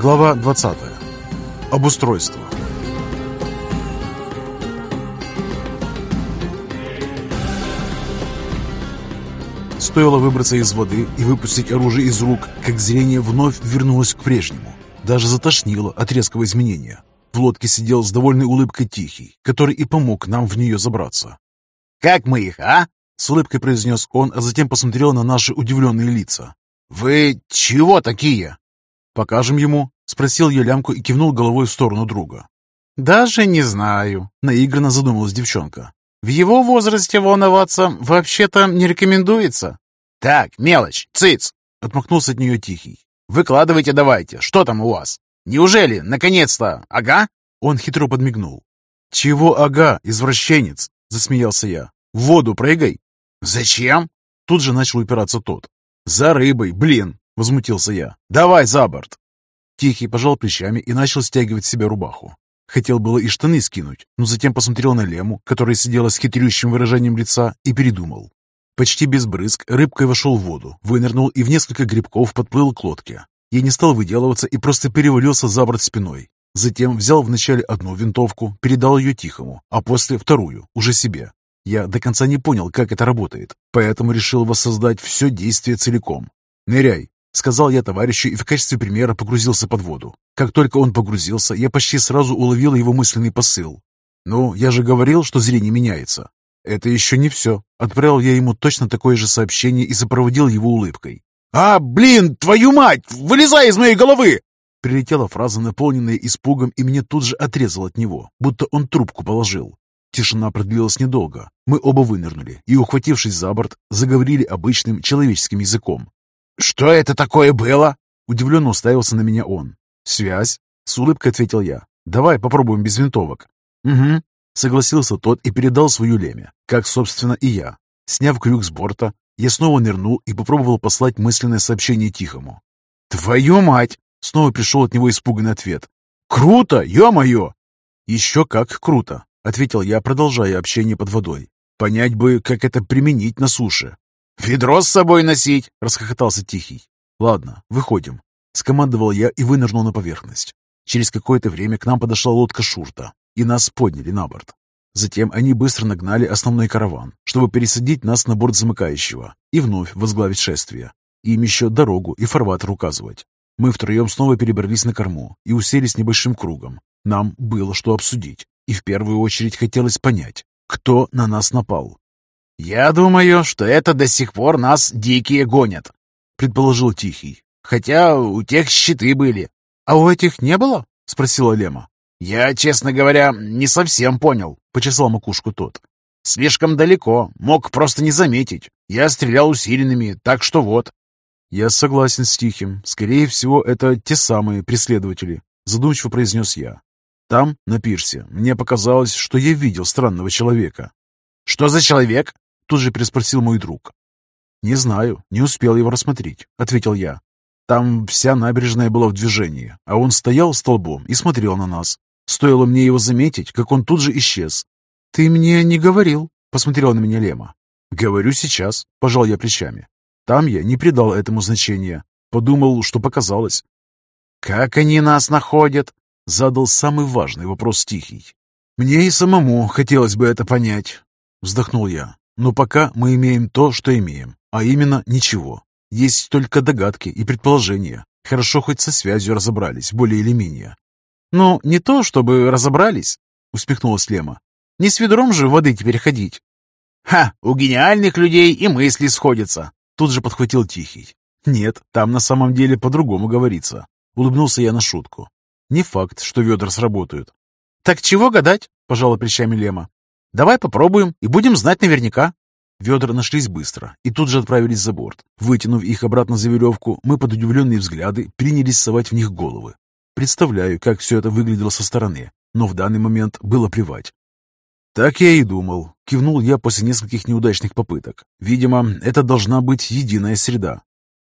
Глава 20. Обустройство. Стоило выбраться из воды и выпустить оружие из рук, как зрение вновь вернулось к прежнему. Даже затошнило от резкого изменения. В лодке сидел с довольной улыбкой Тихий, который и помог нам в нее забраться. «Как мы их, а?» — с улыбкой произнес он, а затем посмотрел на наши удивленные лица. «Вы чего такие?» «Покажем ему?» — спросил я лямку и кивнул головой в сторону друга. «Даже не знаю», — наигранно задумалась девчонка. «В его возрасте волноваться вообще-то не рекомендуется». «Так, мелочь, цыц!» — отмахнулся от нее Тихий. «Выкладывайте давайте, что там у вас? Неужели, наконец-то, ага?» Он хитро подмигнул. «Чего ага, извращенец?» — засмеялся я. «В воду прыгай!» «Зачем?» Тут же начал упираться тот. «За рыбой, блин!» — возмутился я. «Давай за борт!» Тихий пожал плечами и начал стягивать себе рубаху. Хотел было и штаны скинуть, но затем посмотрел на Лему, которая сидела с хитрющим выражением лица, и передумал. Почти без брызг рыбкой вошел в воду, вынырнул и в несколько грибков подплыл к лодке. Я не стал выделываться и просто перевалился за борт спиной. Затем взял вначале одну винтовку, передал ее Тихому, а после вторую, уже себе. Я до конца не понял, как это работает, поэтому решил воссоздать все действие целиком. «Ныряй!» — сказал я товарищу и в качестве примера погрузился под воду. Как только он погрузился, я почти сразу уловил его мысленный посыл. «Ну, я же говорил, что зрение меняется». «Это еще не все». Отправил я ему точно такое же сообщение и сопроводил его улыбкой. «А, блин, твою мать! Вылезай из моей головы!» Прилетела фраза, наполненная испугом, и меня тут же отрезал от него, будто он трубку положил. Тишина продлилась недолго. Мы оба вынырнули и, ухватившись за борт, заговорили обычным человеческим языком. «Что это такое было?» Удивленно уставился на меня он. «Связь?» — с улыбкой ответил я. «Давай попробуем без винтовок». «Угу», — согласился тот и передал свою леме, как, собственно, и я. Сняв крюк с борта, я снова нырнул и попробовал послать мысленное сообщение Тихому. «Твою мать!» — снова пришел от него испуганный ответ. «Круто, ё-моё!» «Еще как круто!» — ответил я, продолжая общение под водой. «Понять бы, как это применить на суше». «Ведро с собой носить!» — расхохотался Тихий. «Ладно, выходим». Скомандовал я и вынырнул на поверхность. Через какое-то время к нам подошла лодка Шурта, и нас подняли на борт. Затем они быстро нагнали основной караван, чтобы пересадить нас на борт замыкающего и вновь возглавить шествие. Им еще дорогу и фарватер указывать. Мы втроем снова перебрались на корму и уселись небольшим кругом. Нам было что обсудить, и в первую очередь хотелось понять, кто на нас напал. «Я думаю, что это до сих пор нас дикие гонят», — предположил Тихий. «Хотя у тех щиты были». «А у этих не было?» — спросила Лема. «Я, честно говоря, не совсем понял», — почесал макушку тот. «Слишком далеко, мог просто не заметить. Я стрелял усиленными, так что вот». «Я согласен с Тихим. Скорее всего, это те самые преследователи», — задумчиво произнес я. «Там, на пирсе, мне показалось, что я видел странного человека». «Что за человек?» Тут же переспросил мой друг. «Не знаю, не успел его рассмотреть», — ответил я. «Там вся набережная была в движении, а он стоял столбом и смотрел на нас. Стоило мне его заметить, как он тут же исчез». «Ты мне не говорил», — посмотрела на меня Лема. «Говорю сейчас», — пожал я плечами. Там я не придал этому значения. Подумал, что показалось. «Как они нас находят?» — задал самый важный вопрос Тихий. «Мне и самому хотелось бы это понять», — вздохнул я. Но пока мы имеем то, что имеем, а именно ничего. Есть только догадки и предположения. Хорошо хоть со связью разобрались, более или менее. «Ну, не то, чтобы разобрались», — успехнулась Лема. «Не с ведром же воды теперь ходить». «Ха, у гениальных людей и мысли сходятся», — тут же подхватил Тихий. «Нет, там на самом деле по-другому говорится», — улыбнулся я на шутку. «Не факт, что ведра сработают». «Так чего гадать?» — пожала плечами Лема. Давай попробуем и будем знать наверняка. Ведра нашлись быстро и тут же отправились за борт. Вытянув их обратно за веревку, мы под удивленные взгляды принялись совать в них головы. Представляю, как все это выглядело со стороны, но в данный момент было плевать. «Так я и думал», — кивнул я после нескольких неудачных попыток. «Видимо, это должна быть единая среда».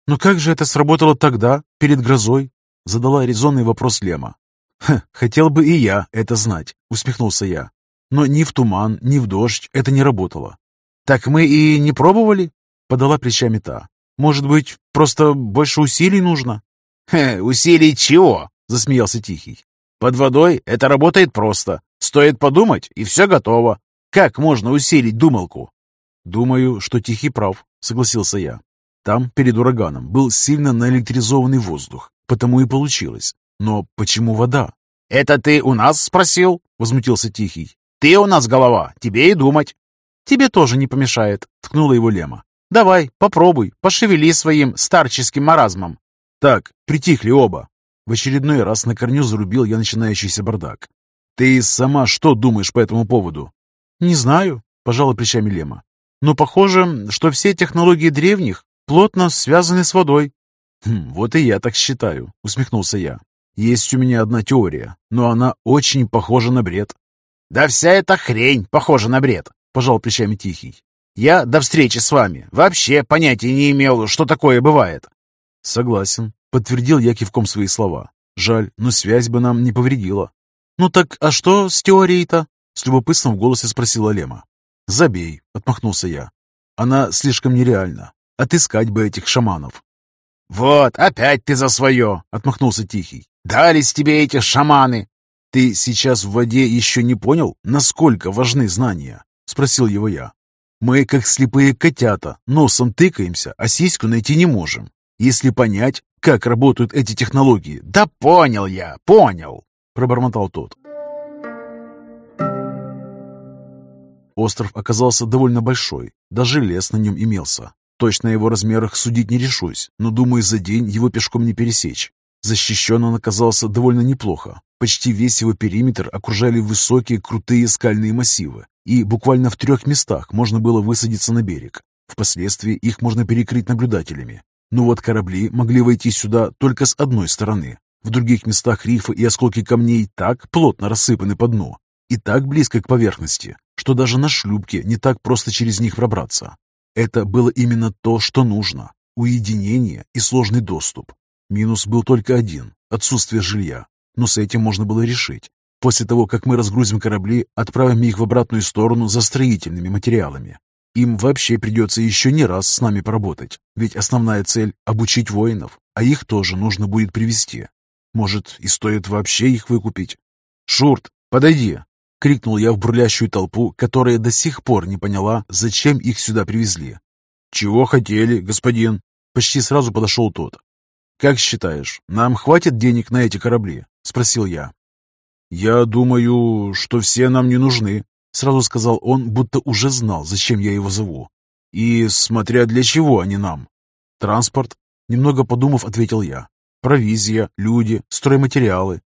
«Но как же это сработало тогда, перед грозой?» — задала резонный вопрос Лема. «Ха, хотел бы и я это знать», — усмехнулся я. Но ни в туман, ни в дождь это не работало. «Так мы и не пробовали?» — подала плечами та. «Может быть, просто больше усилий нужно?» «Хе, усилий чего?» — засмеялся Тихий. «Под водой это работает просто. Стоит подумать, и все готово. Как можно усилить думалку?» «Думаю, что Тихий прав», — согласился я. Там, перед ураганом, был сильно наэлектризованный воздух, потому и получилось. Но почему вода? «Это ты у нас спросил?» — возмутился Тихий. «Ты у нас голова, тебе и думать». «Тебе тоже не помешает», — ткнула его Лема. «Давай, попробуй, пошевели своим старческим маразмом». «Так, притихли оба». В очередной раз на корню зарубил я начинающийся бардак. «Ты сама что думаешь по этому поводу?» «Не знаю», — пожала плечами Лема. «Но похоже, что все технологии древних плотно связаны с водой». «Хм, «Вот и я так считаю», — усмехнулся я. «Есть у меня одна теория, но она очень похожа на бред». «Да вся эта хрень похожа на бред», — пожал плечами Тихий. «Я до встречи с вами вообще понятия не имел, что такое бывает». «Согласен», — подтвердил я кивком свои слова. «Жаль, но связь бы нам не повредила». «Ну так а что с теорией-то?» — с любопытством в голосе спросила Лема. «Забей», — отмахнулся я. «Она слишком нереальна. Отыскать бы этих шаманов». «Вот, опять ты за свое!» — отмахнулся Тихий. «Дались тебе эти шаманы!» «Ты сейчас в воде еще не понял, насколько важны знания?» — спросил его я. «Мы, как слепые котята, носом тыкаемся, а сиську найти не можем. Если понять, как работают эти технологии...» «Да понял я, понял!» — пробормотал тот. Остров оказался довольно большой, даже лес на нем имелся. Точно его размерах судить не решусь, но, думаю, за день его пешком не пересечь. Защищен он оказался довольно неплохо. Почти весь его периметр окружали высокие крутые скальные массивы, и буквально в трех местах можно было высадиться на берег. Впоследствии их можно перекрыть наблюдателями. Но вот корабли могли войти сюда только с одной стороны. В других местах рифы и осколки камней так плотно рассыпаны по дну и так близко к поверхности, что даже на шлюпке не так просто через них пробраться. Это было именно то, что нужно – уединение и сложный доступ. Минус был только один – отсутствие жилья, но с этим можно было решить. После того, как мы разгрузим корабли, отправим их в обратную сторону за строительными материалами. Им вообще придется еще не раз с нами поработать, ведь основная цель – обучить воинов, а их тоже нужно будет привести. Может, и стоит вообще их выкупить? «Шурт, подойди!» — крикнул я в бурлящую толпу, которая до сих пор не поняла, зачем их сюда привезли. «Чего хотели, господин?» Почти сразу подошел тот. «Как считаешь, нам хватит денег на эти корабли?» — спросил я. «Я думаю, что все нам не нужны», — сразу сказал он, будто уже знал, зачем я его зову. «И смотря для чего они нам?» «Транспорт», — немного подумав, ответил я. «Провизия, люди, стройматериалы,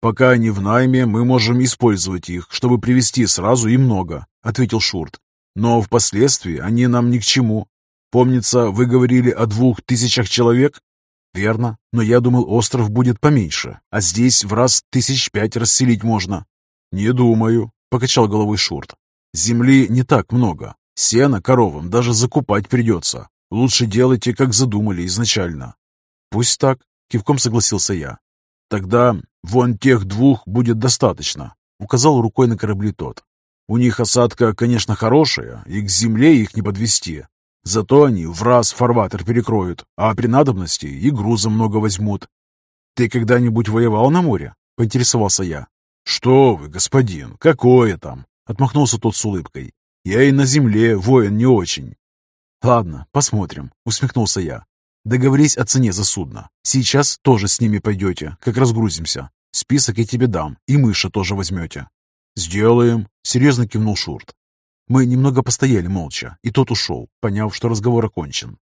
«Пока они в найме, мы можем использовать их, чтобы привезти сразу и много», — ответил Шурт. «Но впоследствии они нам ни к чему. Помнится, вы говорили о двух тысячах человек?» «Верно, но я думал, остров будет поменьше, а здесь в раз тысяч пять расселить можно». «Не думаю», — покачал головой Шурт. «Земли не так много. Сено коровам даже закупать придется. Лучше делайте, как задумали изначально». «Пусть так», — кивком согласился я. «Тогда вон тех двух будет достаточно», — указал рукой на корабли тот. «У них осадка, конечно, хорошая, и к земле их не подвести. Зато они в раз фарватер перекроют, а при надобности и груза много возьмут». «Ты когда-нибудь воевал на море?» — поинтересовался я. «Что вы, господин, какое там?» — отмахнулся тот с улыбкой. «Я и на земле воин не очень». «Ладно, посмотрим», — усмехнулся я. Договорись о цене за судно. Сейчас тоже с ними пойдете, как разгрузимся. Список я тебе дам, и мыша тоже возьмете». «Сделаем», — серьезно кивнул Шурт. Мы немного постояли молча, и тот ушел, поняв, что разговор окончен.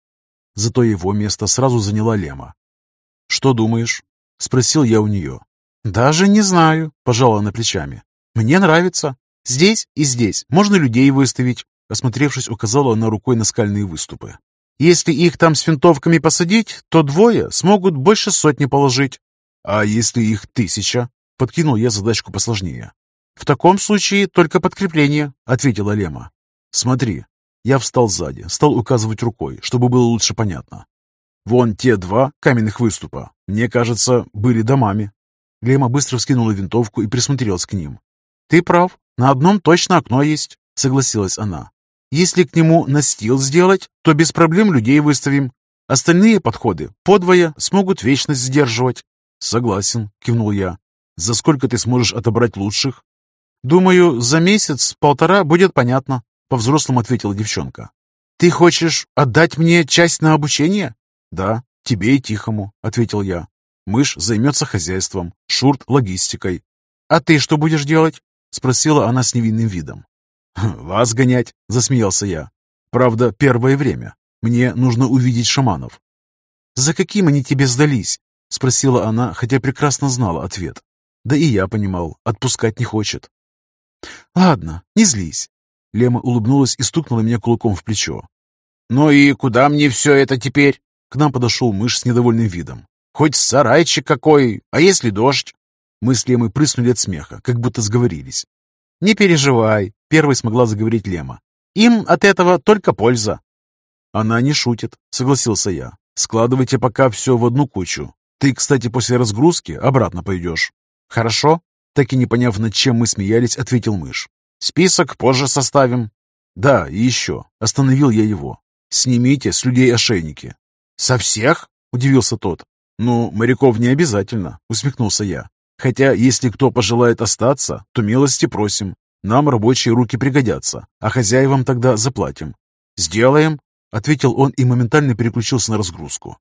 Зато его место сразу заняла Лема. «Что думаешь?» — спросил я у нее. «Даже не знаю», — пожала она плечами. «Мне нравится. Здесь и здесь можно людей выставить», — осмотревшись, указала она рукой на скальные выступы. Если их там с винтовками посадить, то двое смогут больше сотни положить. А если их тысяча? Подкинул я задачку посложнее. В таком случае только подкрепление, ответила Лема. Смотри. Я встал сзади, стал указывать рукой, чтобы было лучше понятно. Вон те два каменных выступа, мне кажется, были домами. Лема быстро вскинула винтовку и присмотрелась к ним. «Ты прав, на одном точно окно есть», — согласилась она. Если к нему настил сделать, то без проблем людей выставим. Остальные подходы подвое смогут вечность сдерживать. «Согласен», — кивнул я. «За сколько ты сможешь отобрать лучших?» «Думаю, за месяц-полтора будет понятно», — по-взрослому ответила девчонка. «Ты хочешь отдать мне часть на обучение?» «Да, тебе и Тихому», — ответил я. «Мышь займется хозяйством, Шурт — логистикой». «А ты что будешь делать?» — спросила она с невинным видом. «Вас гонять», — засмеялся я. «Правда, первое время. Мне нужно увидеть шаманов». «За каким они тебе сдались?» — спросила она, хотя прекрасно знала ответ. Да и я понимал, отпускать не хочет. «Ладно, не злись». Лема улыбнулась и стукнула меня кулаком в плечо. «Ну и куда мне все это теперь?» К нам подошел мышь с недовольным видом. «Хоть сарайчик какой, а если дождь?» Мы с Лемой прыснули от смеха, как будто сговорились. «Не переживай», — первой смогла заговорить Лема. «Им от этого только польза». «Она не шутит», — согласился я. «Складывайте пока все в одну кучу. Ты, кстати, после разгрузки обратно пойдешь». «Хорошо», — так и не поняв, над чем мы смеялись, ответил мышь. «Список позже составим». «Да, и еще». Остановил я его. «Снимите с людей ошейники». «Со всех?» — удивился тот. «Ну, моряков не обязательно», — усмехнулся я. «Хотя, если кто пожелает остаться, то милости просим. Нам рабочие руки пригодятся, а хозяевам тогда заплатим». «Сделаем», — ответил он и моментально переключился на разгрузку.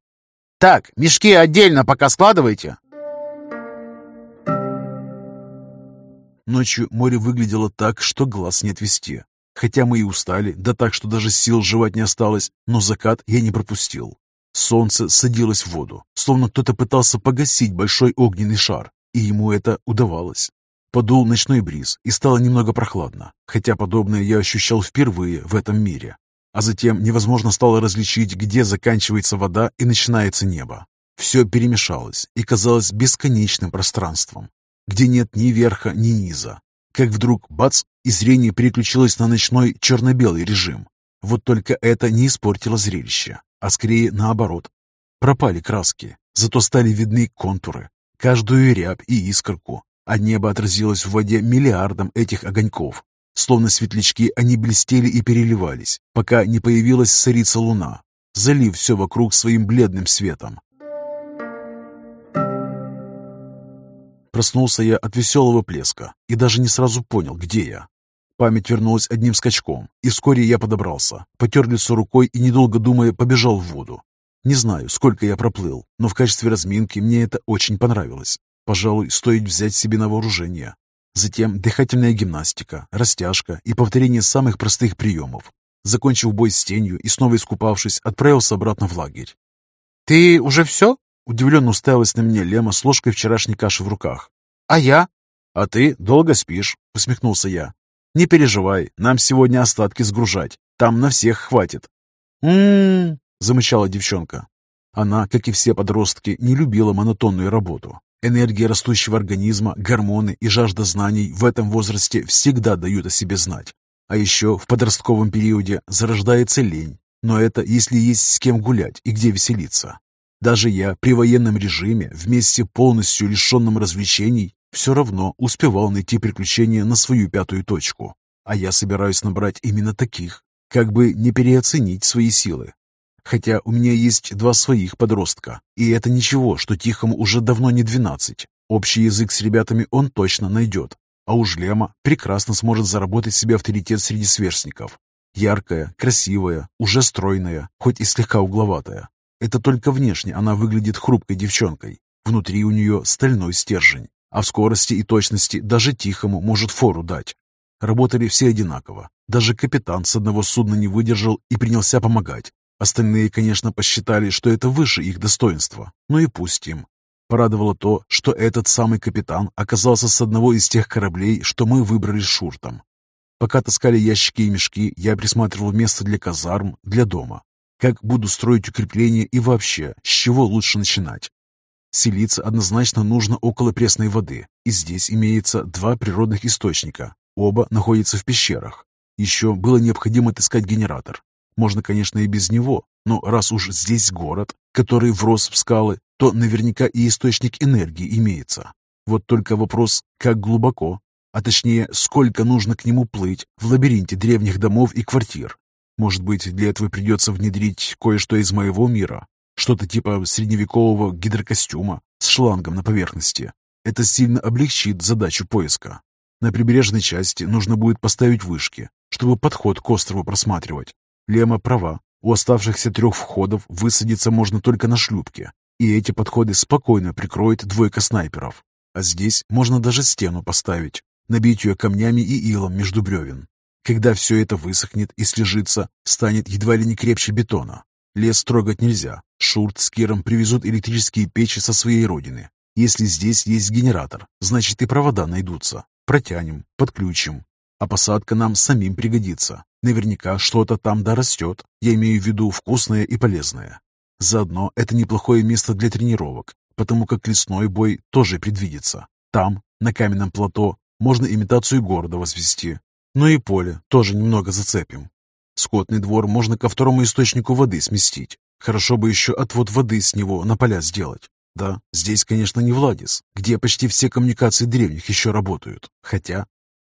«Так, мешки отдельно пока складывайте». Ночью море выглядело так, что глаз не отвести. Хотя мы и устали, да так, что даже сил жевать не осталось, но закат я не пропустил. Солнце садилось в воду, словно кто-то пытался погасить большой огненный шар, и ему это удавалось. Подул ночной бриз, и стало немного прохладно, хотя подобное я ощущал впервые в этом мире. А затем невозможно стало различить, где заканчивается вода и начинается небо. Все перемешалось и казалось бесконечным пространством, где нет ни верха, ни низа. Как вдруг, бац, и зрение переключилось на ночной черно-белый режим. Вот только это не испортило зрелище, а скорее наоборот. Пропали краски, зато стали видны контуры, каждую рябь и искорку, а небо отразилось в воде миллиардом этих огоньков. Словно светлячки они блестели и переливались, пока не появилась царица луна, залив все вокруг своим бледным светом. Проснулся я от веселого плеска и даже не сразу понял, где я. Память вернулась одним скачком, и вскоре я подобрался, потер лицо рукой и, недолго думая, побежал в воду. Не знаю, сколько я проплыл, но в качестве разминки мне это очень понравилось. Пожалуй, стоит взять себе на вооружение. Затем дыхательная гимнастика, растяжка и повторение самых простых приемов. Закончив бой с тенью и снова искупавшись, отправился обратно в лагерь. «Ты уже все?» Удивленно уставилась на меня Лема с ложкой вчерашней каши в руках. «А я?» «А ты долго спишь», — усмехнулся я. «Не переживай, нам сегодня остатки сгружать. Там на всех хватит». «М-м-м», замычала девчонка. Она, как и все подростки, не любила монотонную работу. Энергия растущего организма, гормоны и жажда знаний в этом возрасте всегда дают о себе знать. А еще в подростковом периоде зарождается лень. Но это если есть с кем гулять и где веселиться. Даже я при военном режиме, вместе полностью лишенном развлечений, все равно успевал найти приключения на свою пятую точку. А я собираюсь набрать именно таких, как бы не переоценить свои силы. Хотя у меня есть два своих подростка, и это ничего, что Тихому уже давно не двенадцать. Общий язык с ребятами он точно найдет. А уж Лема прекрасно сможет заработать себе авторитет среди сверстников. Яркая, красивая, уже стройная, хоть и слегка угловатая. Это только внешне она выглядит хрупкой девчонкой. Внутри у нее стальной стержень, а в скорости и точности даже Тихому может фору дать. Работали все одинаково. Даже капитан с одного судна не выдержал и принялся помогать. Остальные, конечно, посчитали, что это выше их достоинства. Ну и пусть им. Порадовало то, что этот самый капитан оказался с одного из тех кораблей, что мы выбрали Шуртом. Пока таскали ящики и мешки, я присматривал место для казарм, для дома. Как буду строить укрепления и вообще, с чего лучше начинать? Селиться однозначно нужно около пресной воды, и здесь имеется два природных источника. Оба находятся в пещерах. Еще было необходимо отыскать генератор. Можно, конечно, и без него, но раз уж здесь город, который врос в скалы, то наверняка и источник энергии имеется. Вот только вопрос, как глубоко, а точнее, сколько нужно к нему плыть в лабиринте древних домов и квартир, может быть, для этого придется внедрить кое-что из моего мира? Что-то типа средневекового гидрокостюма, с шлангом на поверхности. Это сильно облегчит задачу поиска. На прибрежной части нужно будет поставить вышки, чтобы подход к острову просматривать. Лема права, у оставшихся трех входов высадиться можно только на шлюпке, и эти подходы спокойно прикроет двойка снайперов. А здесь можно даже стену поставить, набить ее камнями и илом между бревен. Когда все это высохнет и слежится, станет едва ли не крепче бетона. Лес трогать нельзя. Шурт с Киром привезут электрические печи со своей родины. Если здесь есть генератор, значит и провода найдутся. Протянем, подключим. А посадка нам самим пригодится. Наверняка что-то там да растет. Я имею в виду вкусное и полезное. Заодно это неплохое место для тренировок, потому как лесной бой тоже предвидится. Там, на каменном плато, можно имитацию города возвести, но и поле тоже немного зацепим. Скотный двор можно ко второму источнику воды сместить. Хорошо бы еще отвод воды с него на поля сделать. Да, здесь, конечно, не Владис, где почти все коммуникации древних еще работают. Хотя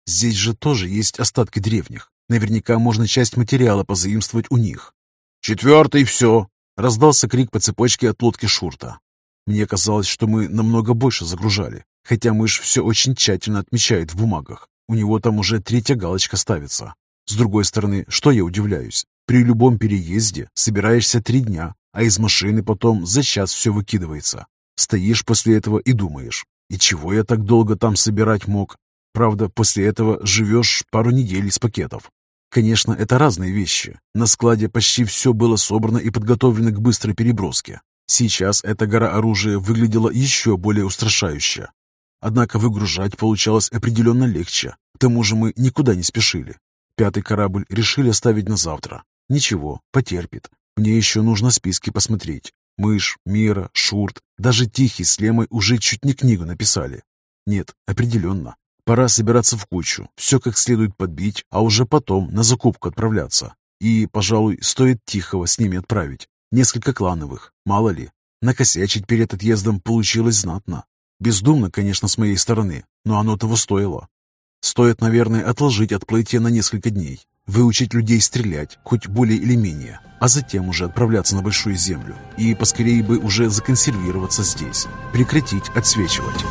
здесь же тоже есть остатки древних. Наверняка можно часть материала позаимствовать у них. «Четвертый, все!» — раздался крик по цепочке от лодки Шурта. Мне казалось, что мы намного больше загружали, хотя мышь все очень тщательно отмечает в бумагах. У него там уже третья галочка ставится. С другой стороны, что я удивляюсь? При любом переезде собираешься три дня, а из машины потом за час все выкидывается. Стоишь после этого и думаешь, и чего я так долго там собирать мог? Правда, после этого живешь пару недель из пакетов. Конечно, это разные вещи. На складе почти все было собрано и подготовлено к быстрой переброске. Сейчас эта гора оружия выглядела еще более устрашающе. Однако выгружать получалось определенно легче. К тому же мы никуда не спешили. Пятый корабль решили оставить на завтра. Ничего, потерпит. Мне еще нужно списки посмотреть. Мышь, Мира, Шурт, даже Тихий с Лемой уже чуть не книгу написали. Нет, определенно. Пора собираться в кучу, все как следует подбить, а уже потом на закупку отправляться. И, пожалуй, стоит Тихого с ними отправить. Несколько клановых, мало ли. Накосячить перед отъездом получилось знатно. Бездумно, конечно, с моей стороны, но оно того стоило. Стоит, наверное, отложить отплытие на несколько дней, выучить людей стрелять, хоть более или менее, а затем уже отправляться на Большую Землю и поскорее бы уже законсервироваться здесь, прекратить отсвечивать.